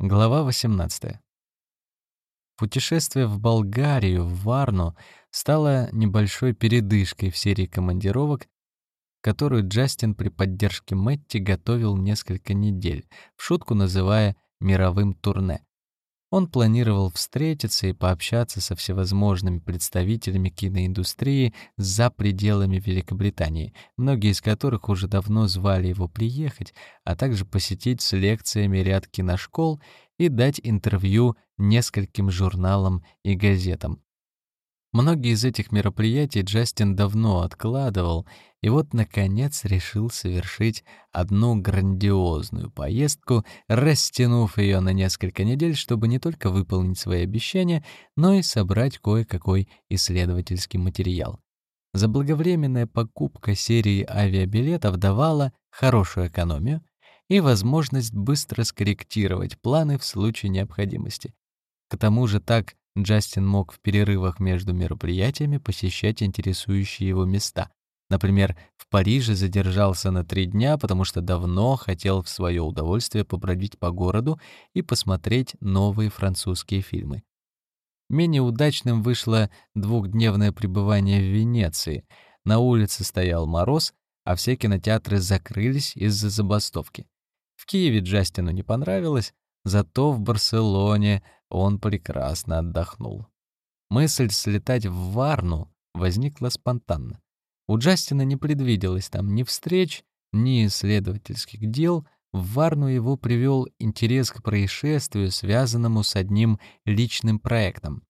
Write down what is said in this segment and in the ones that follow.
Глава 18. Путешествие в Болгарию, в Варну, стало небольшой передышкой в серии командировок, которую Джастин при поддержке Мэтти готовил несколько недель, в шутку называя «мировым турне». Он планировал встретиться и пообщаться со всевозможными представителями киноиндустрии за пределами Великобритании, многие из которых уже давно звали его приехать, а также посетить с лекциями ряд киношкол и дать интервью нескольким журналам и газетам. Многие из этих мероприятий Джастин давно откладывал, и вот, наконец, решил совершить одну грандиозную поездку, растянув ее на несколько недель, чтобы не только выполнить свои обещания, но и собрать кое-какой исследовательский материал. Заблаговременная покупка серии авиабилетов давала хорошую экономию и возможность быстро скорректировать планы в случае необходимости. К тому же так Джастин мог в перерывах между мероприятиями посещать интересующие его места. Например, в Париже задержался на три дня, потому что давно хотел в свое удовольствие побродить по городу и посмотреть новые французские фильмы. Менее удачным вышло двухдневное пребывание в Венеции. На улице стоял мороз, а все кинотеатры закрылись из-за забастовки. В Киеве Джастину не понравилось, зато в Барселоне он прекрасно отдохнул. Мысль слетать в Варну возникла спонтанно. У Джастина не предвиделось там ни встреч, ни исследовательских дел. В Варну его привел интерес к происшествию, связанному с одним личным проектом.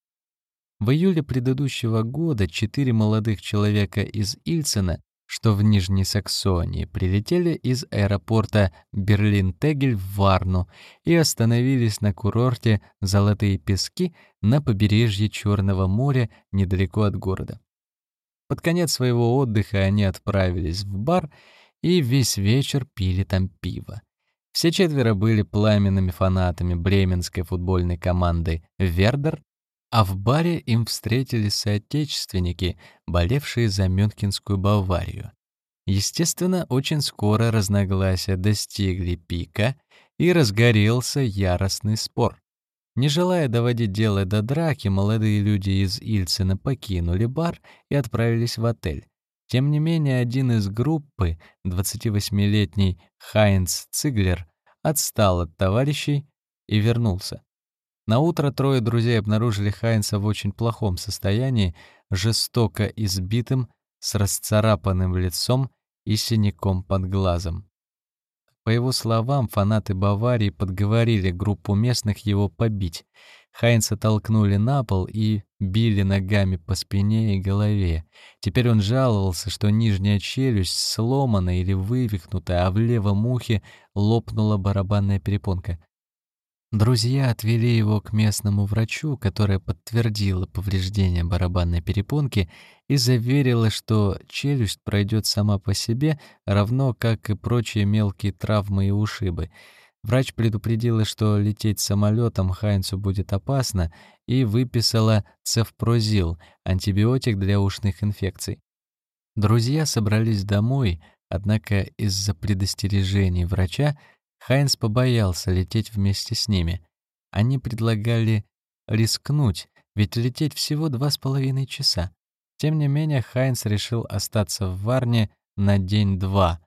В июле предыдущего года четыре молодых человека из Ильцена что в Нижней Саксонии прилетели из аэропорта Берлин-Тегель в Варну и остановились на курорте Золотые пески на побережье Черного моря недалеко от города. Под конец своего отдыха они отправились в бар и весь вечер пили там пиво. Все четверо были пламенными фанатами бременской футбольной команды «Вердер», а в баре им встретились соотечественники, болевшие за Мюнхенскую Баварию. Естественно, очень скоро разногласия достигли пика, и разгорелся яростный спор. Не желая доводить дело до драки, молодые люди из Ильцина покинули бар и отправились в отель. Тем не менее, один из группы, 28-летний Хайнц Циглер, отстал от товарищей и вернулся. На утро трое друзей обнаружили Хайнса в очень плохом состоянии, жестоко избитым, с расцарапанным лицом и синяком под глазом. По его словам, фанаты Баварии подговорили группу местных его побить. Хайнца толкнули на пол и били ногами по спине и голове. Теперь он жаловался, что нижняя челюсть сломана или вывихнута, а в левом ухе лопнула барабанная перепонка. Друзья отвели его к местному врачу, которая подтвердила повреждение барабанной перепонки и заверила, что челюсть пройдет сама по себе, равно как и прочие мелкие травмы и ушибы. Врач предупредила, что лететь самолетом Хайнцу будет опасно, и выписала цефпрозил, антибиотик для ушных инфекций. Друзья собрались домой, однако из-за предостережений врача Хайнс побоялся лететь вместе с ними. Они предлагали рискнуть, ведь лететь всего два с половиной часа. Тем не менее, Хайнс решил остаться в Варне на день-два,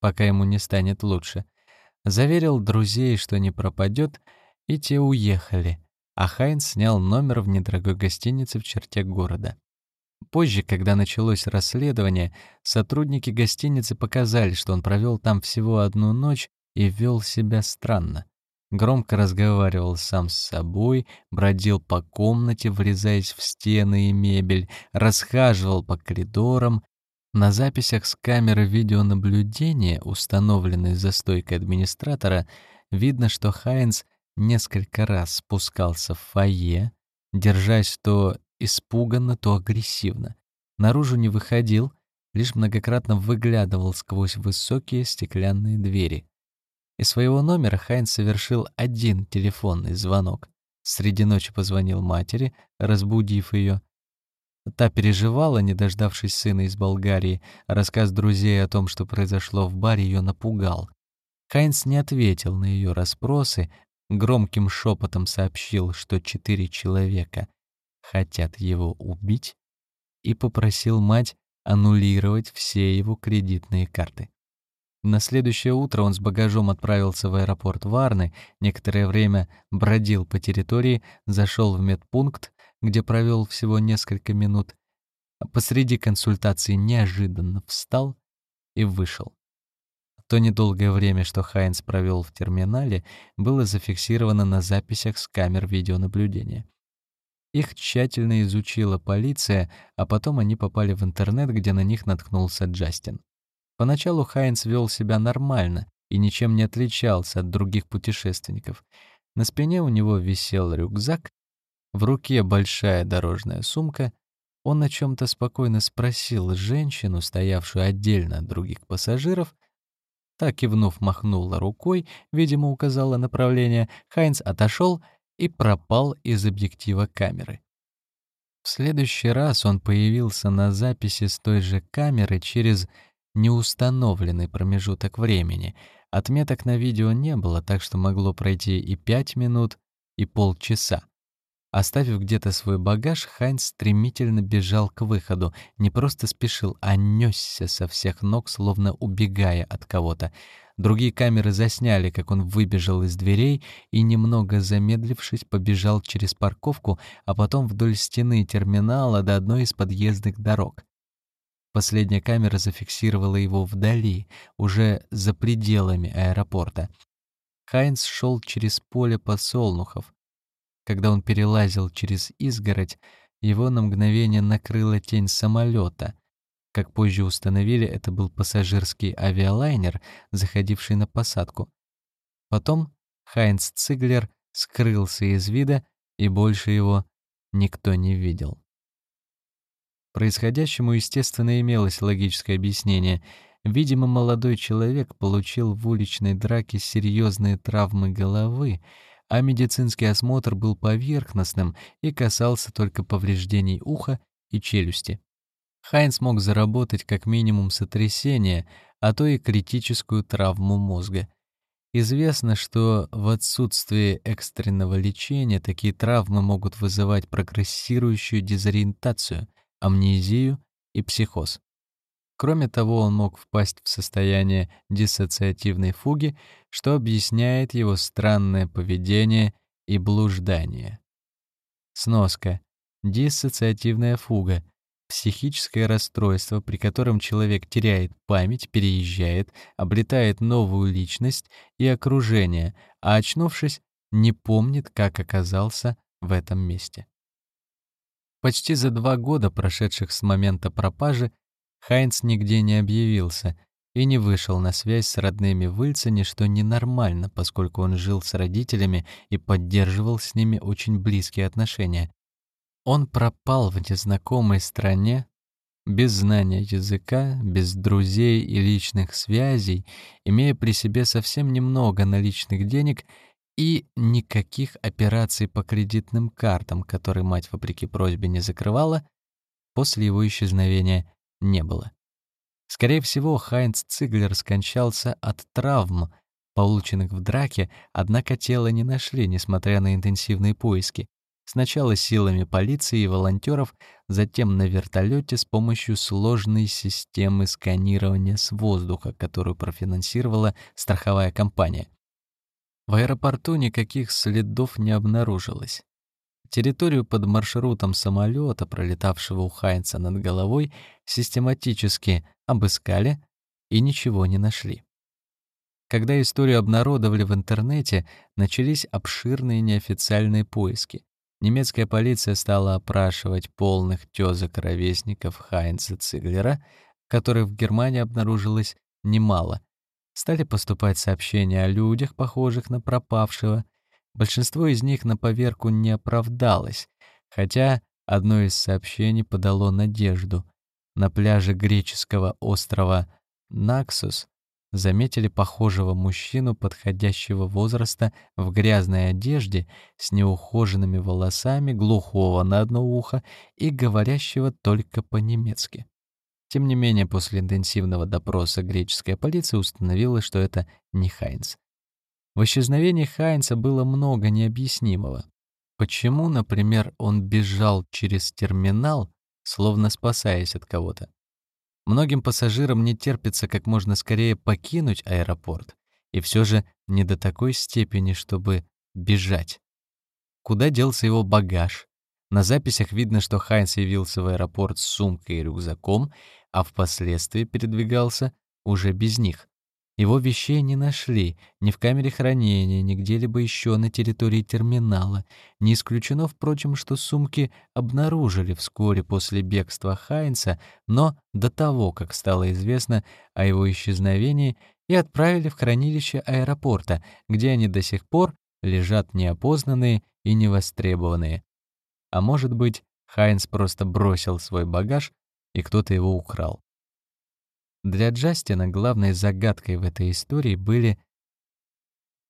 пока ему не станет лучше. Заверил друзей, что не пропадет, и те уехали, а Хайнс снял номер в недорогой гостинице в черте города. Позже, когда началось расследование, сотрудники гостиницы показали, что он провел там всего одну ночь и вел себя странно. Громко разговаривал сам с собой, бродил по комнате, врезаясь в стены и мебель, расхаживал по коридорам. На записях с камеры видеонаблюдения, установленной за стойкой администратора, видно, что Хайнс несколько раз спускался в фойе, держась то испуганно, то агрессивно. Наружу не выходил, лишь многократно выглядывал сквозь высокие стеклянные двери. Из своего номера Хайнс совершил один телефонный звонок. Среди ночи позвонил матери, разбудив ее. Та переживала, не дождавшись сына из Болгарии. Рассказ друзей о том, что произошло в баре, ее напугал. Хайнс не ответил на ее расспросы, громким шепотом сообщил, что четыре человека хотят его убить, и попросил мать аннулировать все его кредитные карты. На следующее утро он с багажом отправился в аэропорт Варны, некоторое время бродил по территории, зашел в медпункт, где провел всего несколько минут, а посреди консультации неожиданно встал и вышел. То недолгое время, что Хайнс провел в терминале, было зафиксировано на записях с камер видеонаблюдения. Их тщательно изучила полиция, а потом они попали в интернет, где на них наткнулся Джастин. Поначалу Хайнс вел себя нормально и ничем не отличался от других путешественников. На спине у него висел рюкзак, в руке большая дорожная сумка. Он о чем то спокойно спросил женщину, стоявшую отдельно от других пассажиров. Так кивнув, махнула рукой, видимо, указала направление. Хайнс отошел и пропал из объектива камеры. В следующий раз он появился на записи с той же камеры через неустановленный промежуток времени. Отметок на видео не было, так что могло пройти и пять минут, и полчаса. Оставив где-то свой багаж, Хайнс стремительно бежал к выходу, не просто спешил, а нёсся со всех ног, словно убегая от кого-то. Другие камеры засняли, как он выбежал из дверей и, немного замедлившись, побежал через парковку, а потом вдоль стены терминала до одной из подъездных дорог. Последняя камера зафиксировала его вдали, уже за пределами аэропорта. Хайнс шел через поле подсолнухов. Когда он перелазил через изгородь, его на мгновение накрыла тень самолета. Как позже установили, это был пассажирский авиалайнер, заходивший на посадку. Потом Хайнц Циглер скрылся из вида, и больше его никто не видел. Происходящему, естественно, имелось логическое объяснение. Видимо, молодой человек получил в уличной драке серьезные травмы головы, а медицинский осмотр был поверхностным и касался только повреждений уха и челюсти. Хайнс мог заработать как минимум сотрясение, а то и критическую травму мозга. Известно, что в отсутствии экстренного лечения такие травмы могут вызывать прогрессирующую дезориентацию, амнезию и психоз. Кроме того, он мог впасть в состояние диссоциативной фуги, что объясняет его странное поведение и блуждание. Сноска. Диссоциативная фуга — психическое расстройство, при котором человек теряет память, переезжает, обретает новую личность и окружение, а очнувшись, не помнит, как оказался в этом месте. Почти за два года, прошедших с момента пропажи, Хайнц нигде не объявился и не вышел на связь с родными в Ильцене, что ненормально, поскольку он жил с родителями и поддерживал с ними очень близкие отношения. Он пропал в незнакомой стране, без знания языка, без друзей и личных связей, имея при себе совсем немного наличных денег и никаких операций по кредитным картам, которые мать, вопреки просьбе, не закрывала, после его исчезновения не было. Скорее всего, Хайнц Циглер скончался от травм, полученных в драке, однако тело не нашли, несмотря на интенсивные поиски. Сначала силами полиции и волонтеров, затем на вертолете с помощью сложной системы сканирования с воздуха, которую профинансировала страховая компания. В аэропорту никаких следов не обнаружилось. Территорию под маршрутом самолета, пролетавшего у Хайнца над головой, систематически обыскали и ничего не нашли. Когда историю обнародовали в интернете, начались обширные неофициальные поиски. Немецкая полиция стала опрашивать полных тёзок ровесников Хайнца Циглера, которых в Германии обнаружилось немало, стали поступать сообщения о людях, похожих на пропавшего. Большинство из них на поверку не оправдалось, хотя одно из сообщений подало надежду. На пляже греческого острова Наксус заметили похожего мужчину подходящего возраста в грязной одежде с неухоженными волосами, глухого на одно ухо и говорящего только по-немецки. Тем не менее, после интенсивного допроса греческая полиция установила, что это не Хайнц. В исчезновении Хайнца было много необъяснимого. Почему, например, он бежал через терминал, словно спасаясь от кого-то? Многим пассажирам не терпится как можно скорее покинуть аэропорт, и все же не до такой степени, чтобы бежать. Куда делся его багаж? На записях видно, что Хайнс явился в аэропорт с сумкой и рюкзаком, а впоследствии передвигался уже без них. Его вещей не нашли ни в камере хранения, ни где-либо еще на территории терминала. Не исключено, впрочем, что сумки обнаружили вскоре после бегства Хайнца, но до того, как стало известно о его исчезновении, и отправили в хранилище аэропорта, где они до сих пор лежат неопознанные и невостребованные. А может быть, Хайнц просто бросил свой багаж, и кто-то его украл. Для Джастина главной загадкой в этой истории были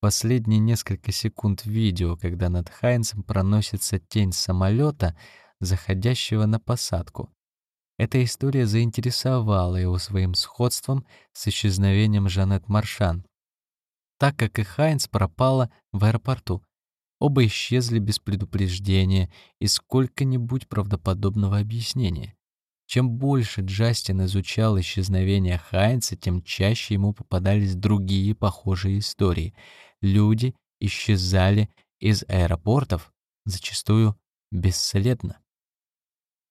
последние несколько секунд видео, когда над Хайнсом проносится тень самолета, заходящего на посадку. Эта история заинтересовала его своим сходством с исчезновением Жанет Маршан, так как и Хайнс пропала в аэропорту. Оба исчезли без предупреждения и сколько-нибудь правдоподобного объяснения. Чем больше Джастин изучал исчезновение Хайнца, тем чаще ему попадались другие похожие истории. Люди исчезали из аэропортов, зачастую бесследно.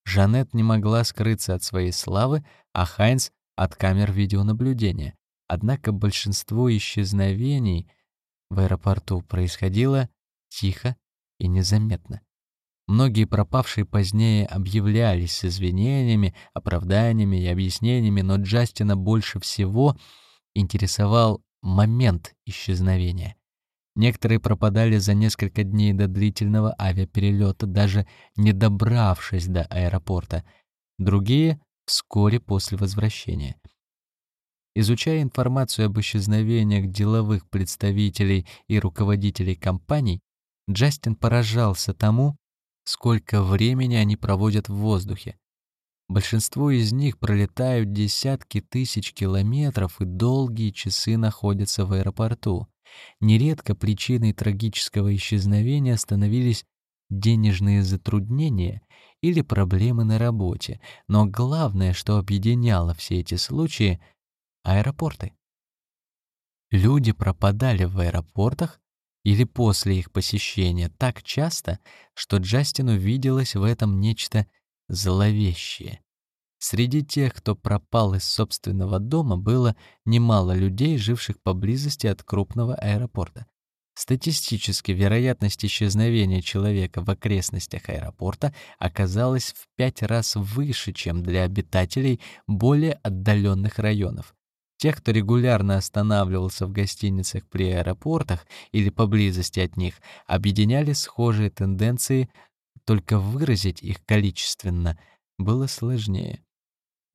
Жанет не могла скрыться от своей славы, а Хайнц — от камер видеонаблюдения. Однако большинство исчезновений в аэропорту происходило тихо и незаметно. Многие пропавшие позднее объявлялись с извинениями, оправданиями и объяснениями, но Джастина больше всего интересовал момент исчезновения. Некоторые пропадали за несколько дней до длительного авиаперелета, даже не добравшись до аэропорта. Другие — вскоре после возвращения. Изучая информацию об исчезновениях деловых представителей и руководителей компаний, Джастин поражался тому, сколько времени они проводят в воздухе. Большинство из них пролетают десятки тысяч километров и долгие часы находятся в аэропорту. Нередко причиной трагического исчезновения становились денежные затруднения или проблемы на работе, но главное, что объединяло все эти случаи — аэропорты. Люди пропадали в аэропортах или после их посещения так часто, что Джастину виделось в этом нечто зловещее. Среди тех, кто пропал из собственного дома, было немало людей, живших поблизости от крупного аэропорта. Статистически вероятность исчезновения человека в окрестностях аэропорта оказалась в пять раз выше, чем для обитателей более отдаленных районов. Тех, кто регулярно останавливался в гостиницах при аэропортах или поблизости от них, объединяли схожие тенденции, только выразить их количественно было сложнее.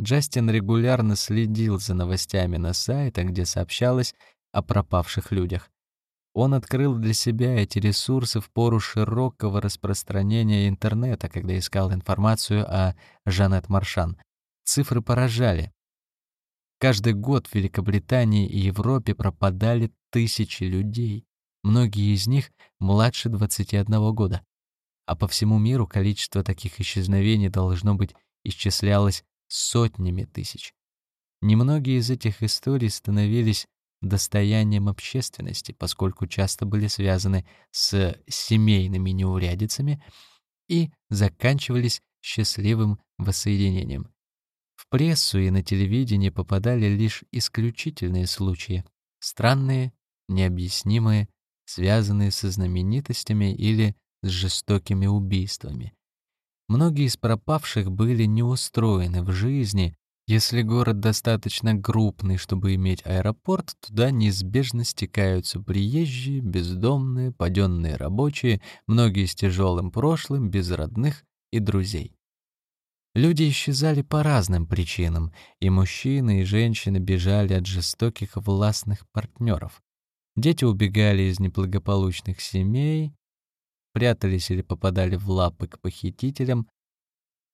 Джастин регулярно следил за новостями на сайтах, где сообщалось о пропавших людях. Он открыл для себя эти ресурсы в пору широкого распространения интернета, когда искал информацию о Жанет Маршан. Цифры поражали. Каждый год в Великобритании и Европе пропадали тысячи людей, многие из них младше 21 года. А по всему миру количество таких исчезновений должно быть исчислялось сотнями тысяч. Немногие из этих историй становились достоянием общественности, поскольку часто были связаны с семейными неурядицами и заканчивались счастливым воссоединением. Прессу и на телевидение попадали лишь исключительные случаи, странные, необъяснимые, связанные со знаменитостями или с жестокими убийствами. Многие из пропавших были неустроены в жизни. Если город достаточно крупный, чтобы иметь аэропорт, туда неизбежно стекаются приезжие, бездомные, паденные рабочие, многие с тяжелым прошлым, без родных и друзей. Люди исчезали по разным причинам, и мужчины, и женщины бежали от жестоких властных партнеров. Дети убегали из неблагополучных семей, прятались или попадали в лапы к похитителям,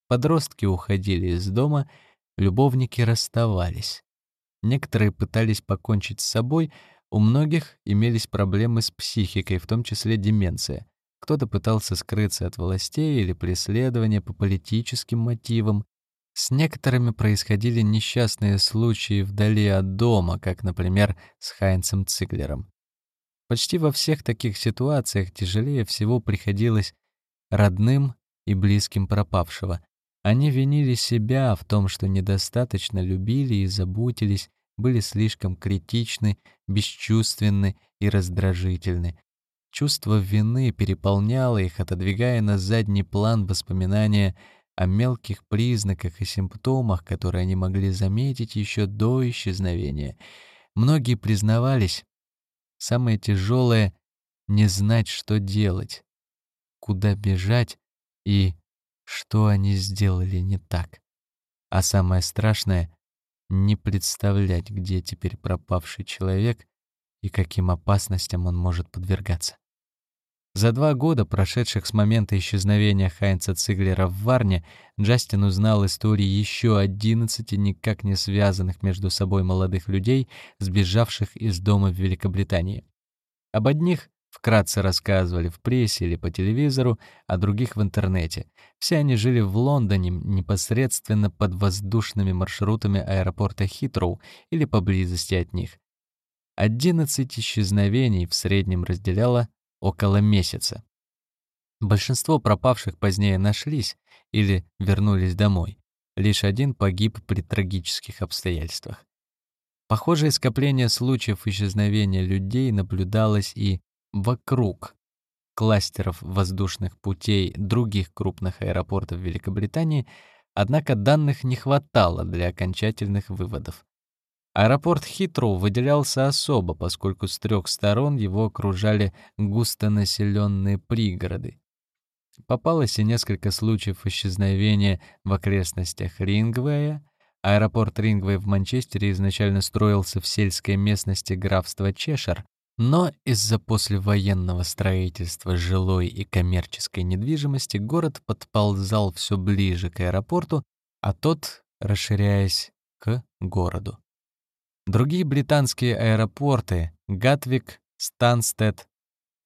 подростки уходили из дома, любовники расставались. Некоторые пытались покончить с собой, У многих имелись проблемы с психикой, в том числе деменция. Кто-то пытался скрыться от властей или преследования по политическим мотивам. С некоторыми происходили несчастные случаи вдали от дома, как, например, с Хайнцем Циглером. Почти во всех таких ситуациях тяжелее всего приходилось родным и близким пропавшего. Они винили себя в том, что недостаточно любили и заботились, были слишком критичны, бесчувственны и раздражительны. Чувство вины переполняло их, отодвигая на задний план воспоминания о мелких признаках и симптомах, которые они могли заметить еще до исчезновения. Многие признавались, самое тяжелое — не знать, что делать, куда бежать и что они сделали не так. А самое страшное — не представлять, где теперь пропавший человек и каким опасностям он может подвергаться. За два года, прошедших с момента исчезновения Хайнца Циглера в Варне, Джастин узнал истории еще 11 никак не связанных между собой молодых людей, сбежавших из дома в Великобритании. Об одних вкратце рассказывали в прессе или по телевизору, а других в интернете. Все они жили в Лондоне непосредственно под воздушными маршрутами аэропорта Хитроу или поблизости от них. 11 исчезновений в среднем разделяло около месяца. Большинство пропавших позднее нашлись или вернулись домой. Лишь один погиб при трагических обстоятельствах. Похожее скопление случаев исчезновения людей наблюдалось и вокруг кластеров воздушных путей других крупных аэропортов Великобритании, однако данных не хватало для окончательных выводов. Аэропорт Хитроу выделялся особо, поскольку с трех сторон его окружали густонаселенные пригороды. Попалось и несколько случаев исчезновения в окрестностях Рингвея. Аэропорт Рингвей в Манчестере изначально строился в сельской местности графства Чешер, но из-за послевоенного строительства жилой и коммерческой недвижимости город подползал все ближе к аэропорту, а тот расширяясь к городу. Другие британские аэропорты — Гатвик, Станстед,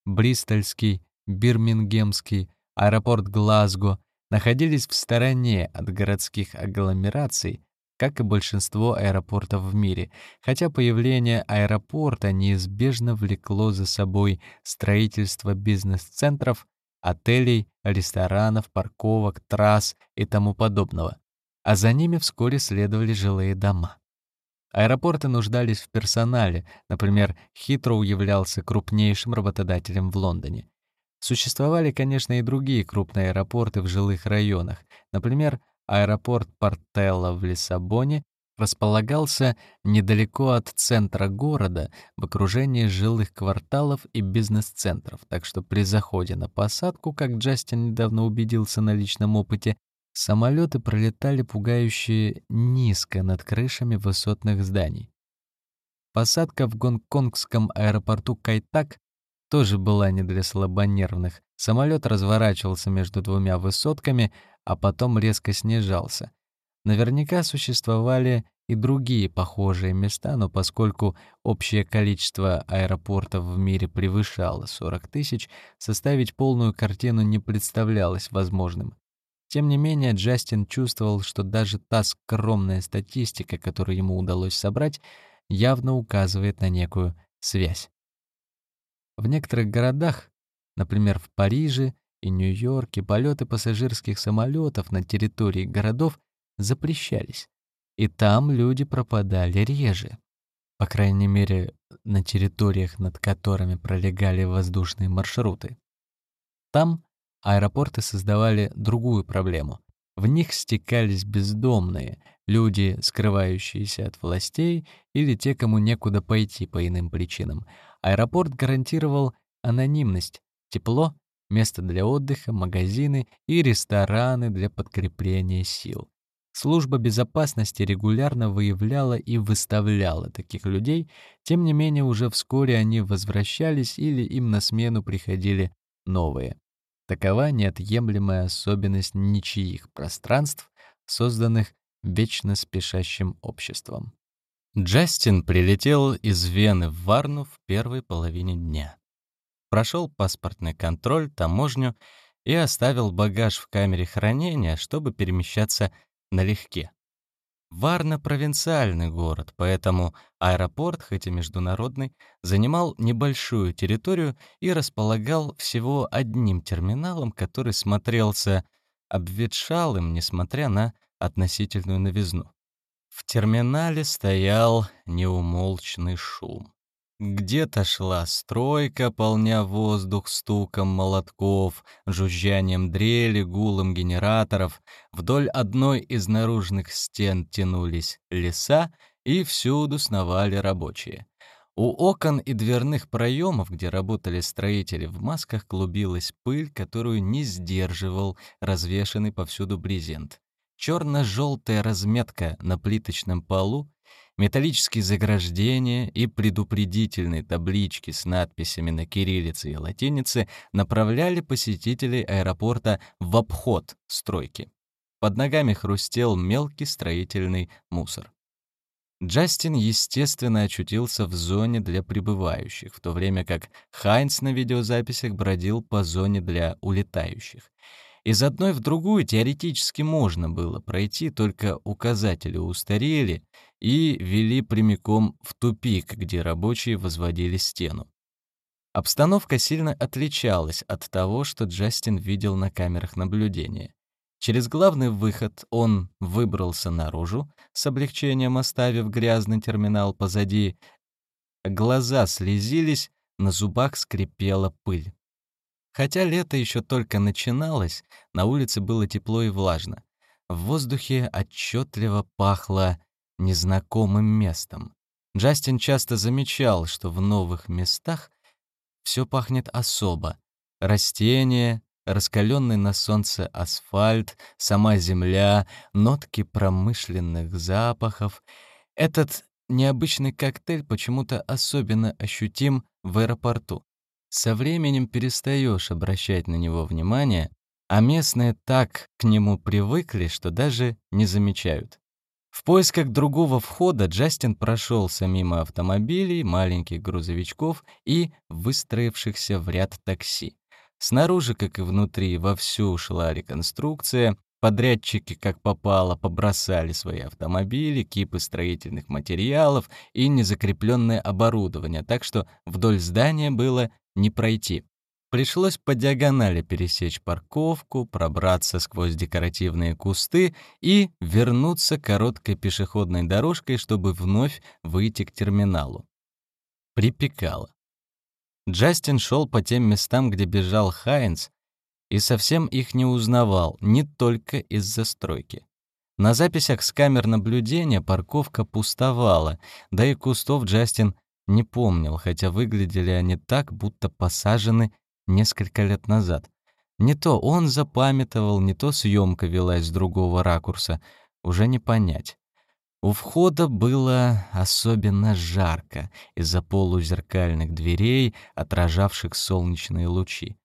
Бристольский, Бирмингемский, аэропорт Глазго — находились в стороне от городских агломераций, как и большинство аэропортов в мире, хотя появление аэропорта неизбежно влекло за собой строительство бизнес-центров, отелей, ресторанов, парковок, трасс и тому подобного. А за ними вскоре следовали жилые дома. Аэропорты нуждались в персонале, например, Хитроу являлся крупнейшим работодателем в Лондоне. Существовали, конечно, и другие крупные аэропорты в жилых районах. Например, аэропорт Портелло в Лиссабоне располагался недалеко от центра города, в окружении жилых кварталов и бизнес-центров, так что при заходе на посадку, как Джастин недавно убедился на личном опыте, Самолеты пролетали пугающе низко над крышами высотных зданий. Посадка в гонконгском аэропорту Кайтак тоже была не для слабонервных. Самолет разворачивался между двумя высотками, а потом резко снижался. Наверняка существовали и другие похожие места, но поскольку общее количество аэропортов в мире превышало 40 тысяч, составить полную картину не представлялось возможным. Тем не менее, Джастин чувствовал, что даже та скромная статистика, которую ему удалось собрать, явно указывает на некую связь. В некоторых городах, например, в Париже и Нью-Йорке, полеты пассажирских самолетов на территории городов запрещались, и там люди пропадали реже. По крайней мере, на территориях, над которыми пролегали воздушные маршруты. Там аэропорты создавали другую проблему. В них стекались бездомные, люди, скрывающиеся от властей, или те, кому некуда пойти по иным причинам. Аэропорт гарантировал анонимность, тепло, место для отдыха, магазины и рестораны для подкрепления сил. Служба безопасности регулярно выявляла и выставляла таких людей, тем не менее уже вскоре они возвращались или им на смену приходили новые. Такова неотъемлемая особенность ничьих пространств, созданных вечно спешащим обществом. Джастин прилетел из Вены в Варну в первой половине дня. Прошел паспортный контроль, таможню и оставил багаж в камере хранения, чтобы перемещаться налегке. Варна — провинциальный город, поэтому аэропорт, хоть и международный, занимал небольшую территорию и располагал всего одним терминалом, который смотрелся обветшалым, несмотря на относительную новизну. В терминале стоял неумолчный шум. Где-то шла стройка, полня воздух стуком молотков, жужжанием дрели, гулом генераторов. Вдоль одной из наружных стен тянулись леса, и всюду сновали рабочие. У окон и дверных проемов, где работали строители в масках, клубилась пыль, которую не сдерживал развешанный повсюду брезент. Черно-желтая разметка на плиточном полу металлические заграждения и предупредительные таблички с надписями на кириллице и латинице направляли посетителей аэропорта в обход стройки. Под ногами хрустел мелкий строительный мусор. Джастин, естественно, очутился в зоне для прибывающих, в то время как Хайнс на видеозаписях бродил по зоне для улетающих. Из одной в другую теоретически можно было пройти, только указатели устарели и вели прямиком в тупик, где рабочие возводили стену. Обстановка сильно отличалась от того, что Джастин видел на камерах наблюдения. Через главный выход он выбрался наружу, с облегчением оставив грязный терминал позади. Глаза слезились, на зубах скрипела пыль. Хотя лето еще только начиналось, на улице было тепло и влажно. В воздухе отчетливо пахло незнакомым местом. Джастин часто замечал, что в новых местах все пахнет особо. Растения, раскаленный на солнце асфальт, сама земля, нотки промышленных запахов. Этот необычный коктейль почему-то особенно ощутим в аэропорту. Со временем перестаешь обращать на него внимание, а местные так к нему привыкли, что даже не замечают. В поисках другого входа Джастин прошелся мимо автомобилей, маленьких грузовичков и выстроившихся в ряд такси. Снаружи, как и внутри, вовсю шла реконструкция, Подрядчики, как попало, побросали свои автомобили, кипы строительных материалов и незакрепленное оборудование, так что вдоль здания было не пройти. Пришлось по диагонали пересечь парковку, пробраться сквозь декоративные кусты и вернуться короткой пешеходной дорожкой, чтобы вновь выйти к терминалу. Припекало. Джастин шел по тем местам, где бежал Хайнс, и совсем их не узнавал, не только из-за стройки. На записях с камер наблюдения парковка пустовала, да и кустов Джастин не помнил, хотя выглядели они так, будто посажены несколько лет назад. Не то он запамятовал, не то съемка велась с другого ракурса, уже не понять. У входа было особенно жарко из-за полузеркальных дверей, отражавших солнечные лучи.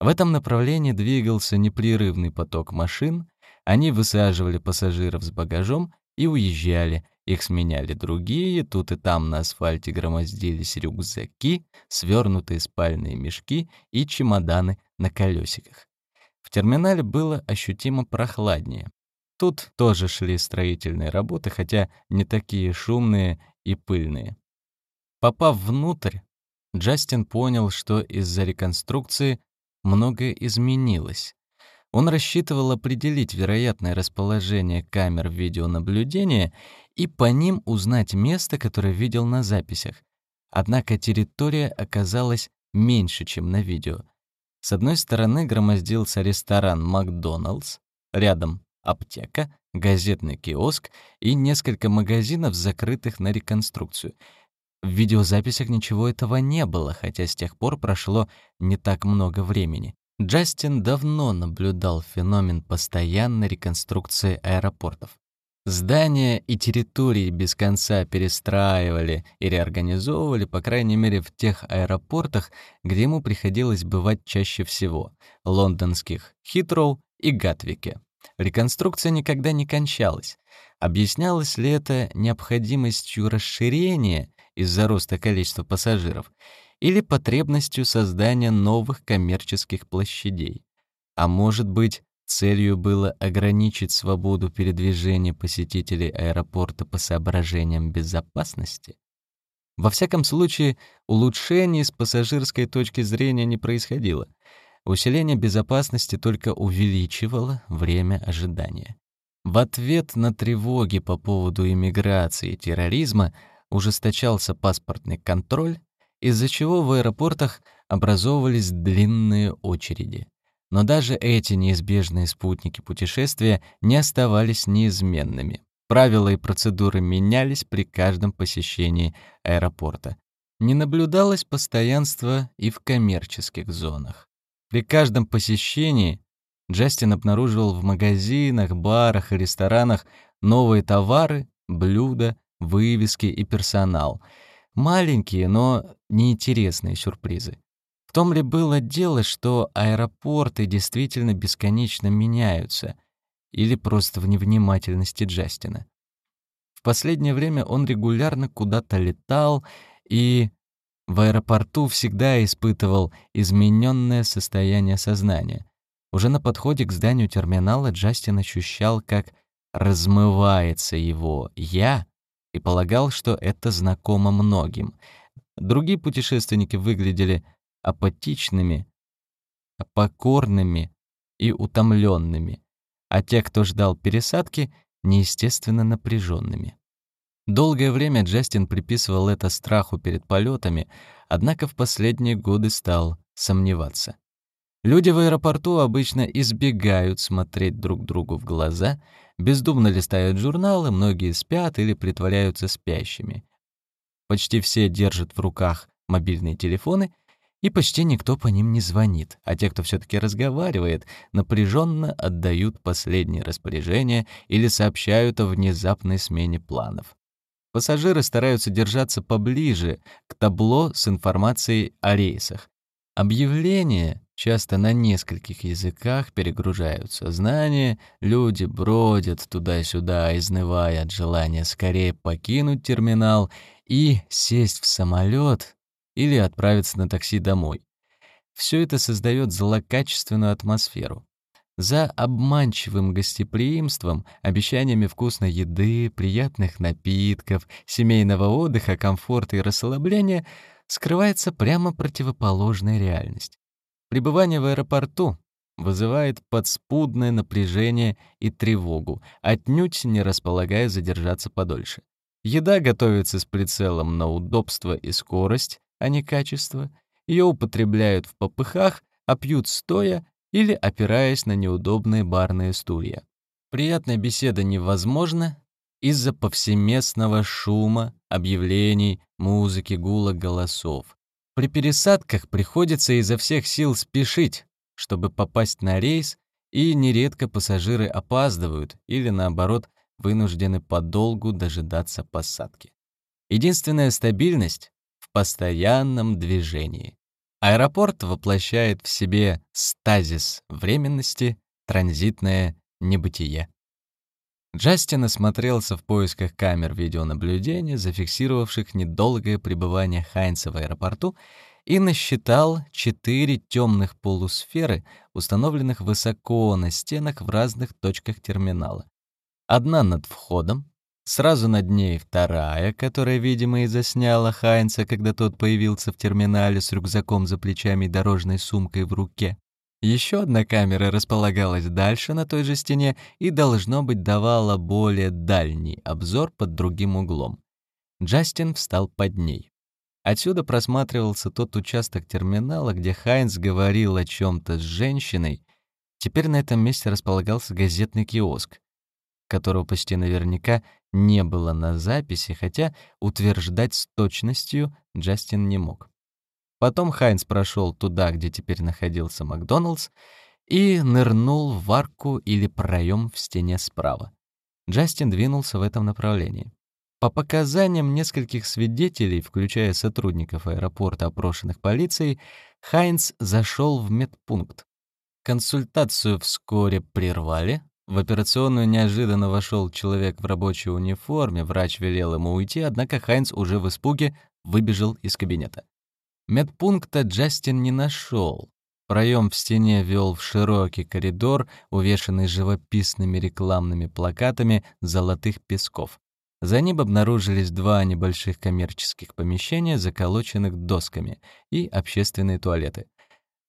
В этом направлении двигался непрерывный поток машин, они высаживали пассажиров с багажом и уезжали, их сменяли другие, тут и там на асфальте громоздились рюкзаки, свернутые спальные мешки и чемоданы на колесиках. В терминале было ощутимо прохладнее. Тут тоже шли строительные работы, хотя не такие шумные и пыльные. Попав внутрь, Джастин понял, что из-за реконструкции многое изменилось. Он рассчитывал определить вероятное расположение камер видеонаблюдения и по ним узнать место, которое видел на записях. Однако территория оказалась меньше, чем на видео. С одной стороны громоздился ресторан «Макдоналдс», рядом аптека, газетный киоск и несколько магазинов, закрытых на реконструкцию — в видеозаписях ничего этого не было, хотя с тех пор прошло не так много времени. Джастин давно наблюдал феномен постоянной реконструкции аэропортов. Здания и территории без конца перестраивали и реорганизовывали, по крайней мере, в тех аэропортах, где ему приходилось бывать чаще всего — лондонских Хитроу и Гатвике. Реконструкция никогда не кончалась. Объяснялось ли это необходимостью расширения из-за роста количества пассажиров или потребностью создания новых коммерческих площадей? А может быть, целью было ограничить свободу передвижения посетителей аэропорта по соображениям безопасности? Во всяком случае, улучшений с пассажирской точки зрения не происходило. Усиление безопасности только увеличивало время ожидания. В ответ на тревоги по поводу иммиграции и терроризма ужесточался паспортный контроль, из-за чего в аэропортах образовывались длинные очереди. Но даже эти неизбежные спутники путешествия не оставались неизменными. Правила и процедуры менялись при каждом посещении аэропорта. Не наблюдалось постоянства и в коммерческих зонах. При каждом посещении Джастин обнаруживал в магазинах, барах и ресторанах новые товары, блюда, вывески и персонал. Маленькие, но неинтересные сюрпризы. Том ли было дело, что аэропорты действительно бесконечно меняются, или просто в невнимательности Джастина? В последнее время он регулярно куда-то летал и в аэропорту всегда испытывал измененное состояние сознания. Уже на подходе к зданию терминала Джастин ощущал, как размывается его «я» и полагал, что это знакомо многим. Другие путешественники выглядели апатичными, покорными и утомленными, а те, кто ждал пересадки, неестественно напряженными. Долгое время Джастин приписывал это страху перед полетами, однако в последние годы стал сомневаться. Люди в аэропорту обычно избегают смотреть друг другу в глаза, бездумно листают журналы, многие спят или притворяются спящими. Почти все держат в руках мобильные телефоны, и почти никто по ним не звонит, а те, кто все таки разговаривает, напряженно отдают последние распоряжения или сообщают о внезапной смене планов. Пассажиры стараются держаться поближе к табло с информацией о рейсах. Объявления часто на нескольких языках перегружают сознание, люди бродят туда-сюда, изнывая от желания скорее покинуть терминал и сесть в самолет или отправиться на такси домой. Все это создает злокачественную атмосферу. За обманчивым гостеприимством, обещаниями вкусной еды, приятных напитков, семейного отдыха, комфорта и расслабления скрывается прямо противоположная реальность. Пребывание в аэропорту вызывает подспудное напряжение и тревогу, отнюдь не располагая задержаться подольше. Еда готовится с прицелом на удобство и скорость, а не качество. Ее употребляют в попыхах, а пьют стоя или опираясь на неудобные барные стулья. Приятная беседа невозможна из-за повсеместного шума, объявлений, музыки, гула голосов. При пересадках приходится изо всех сил спешить, чтобы попасть на рейс, и нередко пассажиры опаздывают или, наоборот, вынуждены подолгу дожидаться посадки. Единственная стабильность — постоянном движении. Аэропорт воплощает в себе стазис временности, транзитное небытие. Джастин осмотрелся в поисках камер видеонаблюдения, зафиксировавших недолгое пребывание Хайнца в аэропорту, и насчитал четыре темных полусферы, установленных высоко на стенах в разных точках терминала. Одна над входом, Сразу над ней вторая, которая, видимо, и засняла Хайнца, когда тот появился в терминале с рюкзаком за плечами и дорожной сумкой в руке. Еще одна камера располагалась дальше на той же стене и, должно быть, давала более дальний обзор под другим углом. Джастин встал под ней. Отсюда просматривался тот участок терминала, где Хайнц говорил о чем то с женщиной. Теперь на этом месте располагался газетный киоск которого почти наверняка не было на записи, хотя утверждать с точностью Джастин не мог. Потом Хайнс прошел туда, где теперь находился Макдоналдс, и нырнул в арку или проем в стене справа. Джастин двинулся в этом направлении. По показаниям нескольких свидетелей, включая сотрудников аэропорта, опрошенных полицией, Хайнс зашел в медпункт. Консультацию вскоре прервали, В операционную неожиданно вошел человек в рабочей униформе, врач велел ему уйти, однако Хайнц уже в испуге выбежал из кабинета. Медпункта Джастин не нашел. Проем в стене вел в широкий коридор, увешанный живописными рекламными плакатами золотых песков. За ним обнаружились два небольших коммерческих помещения, заколоченных досками, и общественные туалеты.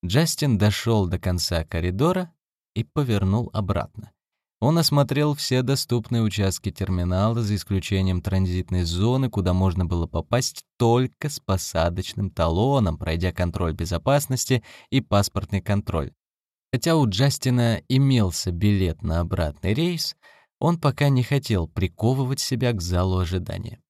Джастин дошел до конца коридора и повернул обратно. Он осмотрел все доступные участки терминала, за исключением транзитной зоны, куда можно было попасть только с посадочным талоном, пройдя контроль безопасности и паспортный контроль. Хотя у Джастина имелся билет на обратный рейс, он пока не хотел приковывать себя к залу ожидания.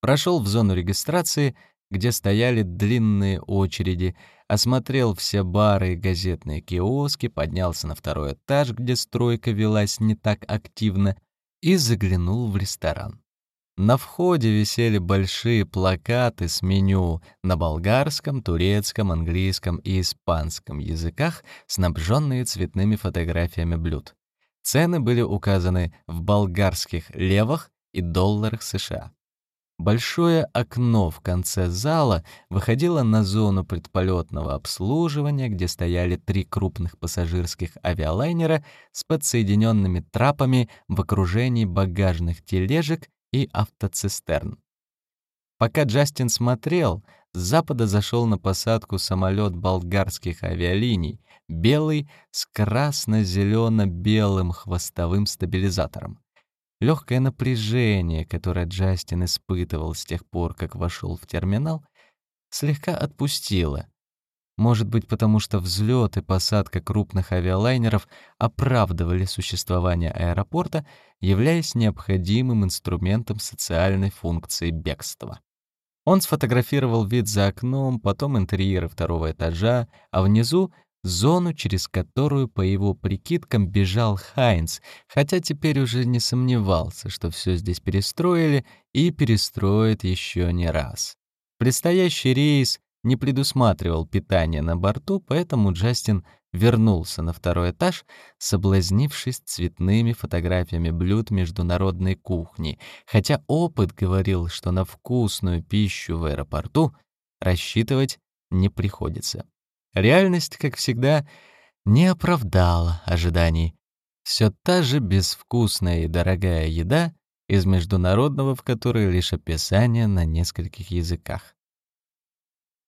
Прошел в зону регистрации, где стояли длинные очереди, осмотрел все бары и газетные киоски, поднялся на второй этаж, где стройка велась не так активно, и заглянул в ресторан. На входе висели большие плакаты с меню на болгарском, турецком, английском и испанском языках, снабженные цветными фотографиями блюд. Цены были указаны в болгарских левах и долларах США. Большое окно в конце зала выходило на зону предполетного обслуживания, где стояли три крупных пассажирских авиалайнера с подсоединенными трапами в окружении багажных тележек и автоцистерн. Пока Джастин смотрел, с запада зашел на посадку самолет болгарских авиалиний, белый с красно-зелено-белым хвостовым стабилизатором. Легкое напряжение, которое Джастин испытывал с тех пор, как вошел в терминал, слегка отпустило. Может быть, потому что взлет и посадка крупных авиалайнеров оправдывали существование аэропорта, являясь необходимым инструментом социальной функции бегства. Он сфотографировал вид за окном, потом интерьеры второго этажа, а внизу зону, через которую, по его прикидкам, бежал Хайнц, хотя теперь уже не сомневался, что все здесь перестроили и перестроят еще не раз. Предстоящий рейс не предусматривал питание на борту, поэтому Джастин вернулся на второй этаж, соблазнившись цветными фотографиями блюд международной кухни, хотя опыт говорил, что на вкусную пищу в аэропорту рассчитывать не приходится. Реальность, как всегда, не оправдала ожиданий. Все та же безвкусная и дорогая еда из международного, в которой лишь описание на нескольких языках.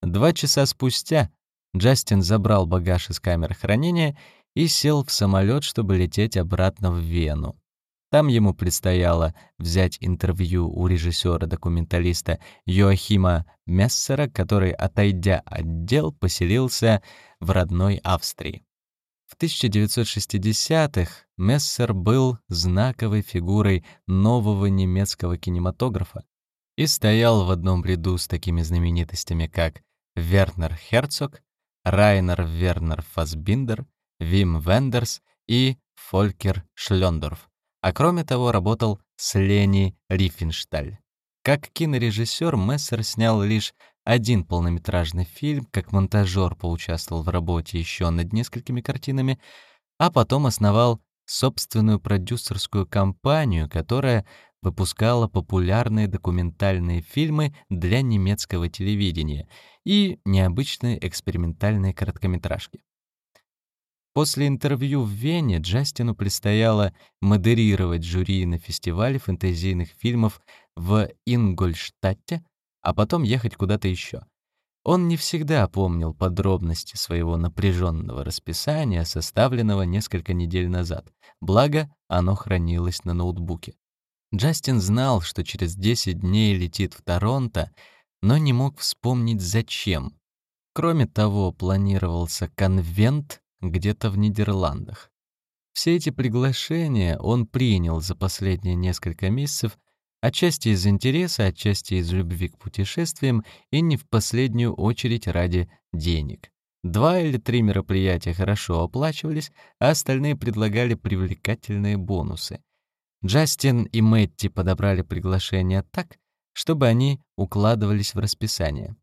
Два часа спустя Джастин забрал багаж из камеры хранения и сел в самолет, чтобы лететь обратно в Вену. Там ему предстояло взять интервью у режиссера-документалиста Йоахима Мессера, который, отойдя от дел, поселился в родной Австрии. В 1960-х Мессер был знаковой фигурой нового немецкого кинематографа и стоял в одном ряду с такими знаменитостями, как Вернер Херцог, Райнер Вернер Фасбиндер, Вим Вендерс и Фолькер Шлендорф а кроме того работал с Лени Рифеншталь. Как кинорежиссер Мессер снял лишь один полнометражный фильм, как монтажер поучаствовал в работе еще над несколькими картинами, а потом основал собственную продюсерскую компанию, которая выпускала популярные документальные фильмы для немецкого телевидения и необычные экспериментальные короткометражки. После интервью в Вене Джастину предстояло модерировать жюри на фестивале фэнтезийных фильмов в Ингольштадте, а потом ехать куда-то еще. Он не всегда помнил подробности своего напряженного расписания, составленного несколько недель назад, благо оно хранилось на ноутбуке. Джастин знал, что через 10 дней летит в Торонто, но не мог вспомнить зачем. Кроме того, планировался конвент где-то в Нидерландах. Все эти приглашения он принял за последние несколько месяцев, отчасти из интереса, отчасти из любви к путешествиям и не в последнюю очередь ради денег. Два или три мероприятия хорошо оплачивались, а остальные предлагали привлекательные бонусы. Джастин и Мэтти подобрали приглашения так, чтобы они укладывались в расписание.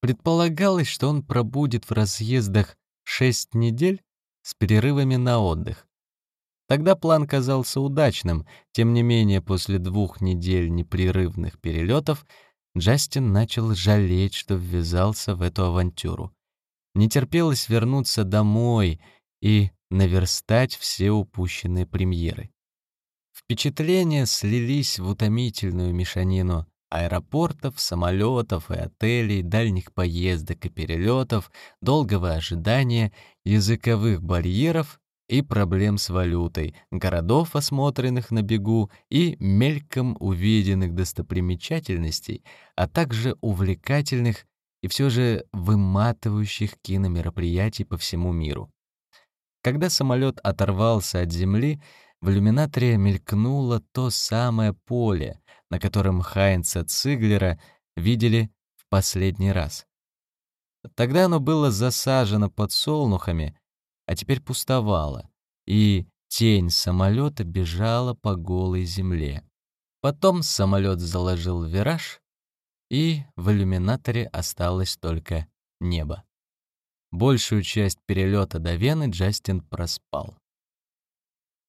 Предполагалось, что он пробудет в разъездах Шесть недель с перерывами на отдых. Тогда план казался удачным, тем не менее после двух недель непрерывных перелетов Джастин начал жалеть, что ввязался в эту авантюру. Не терпелось вернуться домой и наверстать все упущенные премьеры. Впечатления слились в утомительную мешанину аэропортов, самолетов и отелей, дальних поездок и перелетов, долгого ожидания, языковых барьеров и проблем с валютой, городов, осмотренных на бегу, и мельком увиденных достопримечательностей, а также увлекательных и все же выматывающих киномероприятий по всему миру. Когда самолет оторвался от земли, в иллюминаторе мелькнуло то самое поле, на котором Хайнца Циглера видели в последний раз. Тогда оно было засажено подсолнухами, а теперь пустовало, и тень самолета бежала по голой земле. Потом самолет заложил вираж, и в иллюминаторе осталось только небо. Большую часть перелета до Вены Джастин проспал.